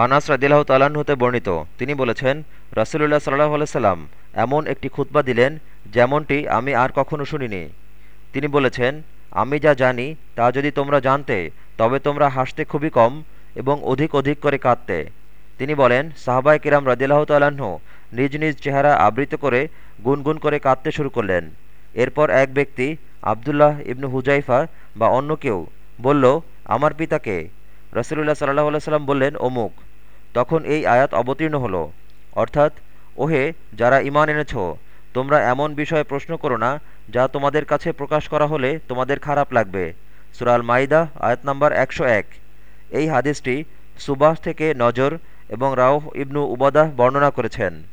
আনাস রাদিল্লাহ তাল্লাহ্ন হতে বর্ণিত। তিনি বলেছেন, রাসুলুল্লাহ সাল্লাহ আলাইসাল্লাম এমন একটি খুতবা দিলেন যেমনটি আমি আর কখনো শুনিনি। তিনি বলেছেন, আমি যা জানি তা যদি তোমরা জানতে, তবে তোমরা হাসতে খুবই কম এবং অধিক অধিক করে কাঁদতে। তিনি বলেন সাহাবাই কিরাম রাজিল্লাহ তাল্লাহ্ন নিজ নিজ চেহারা আবৃত করে গুনগুন করে কাঁদতে শুরু করলেন। এরপর এক ব্যক্তি আবদুল্লাহ ইবনু হুজাইফা বা অন্য কেউ বলল, আমার পিতাকে রসুল্লাহ সাল্লাহ সাল্লাম বললেন, অমুক, তখন এই আয়াত অবতীর্ণ হলো। অর্থাৎ, ওহে, যারা ইমান এনেছ, তোমরা এমন বিষয়ে প্রশ্ন করো না, যা তোমাদের কাছে প্রকাশ করা হলে তোমাদের খারাপ লাগবে। সুরাল মাইদা আয়াত নম্বর একশো এক। এই হাদিসটি সুবাহ থেকে নজর এবং রাউফ ইবনু উবাদাহ বর্ণনা করেছেন।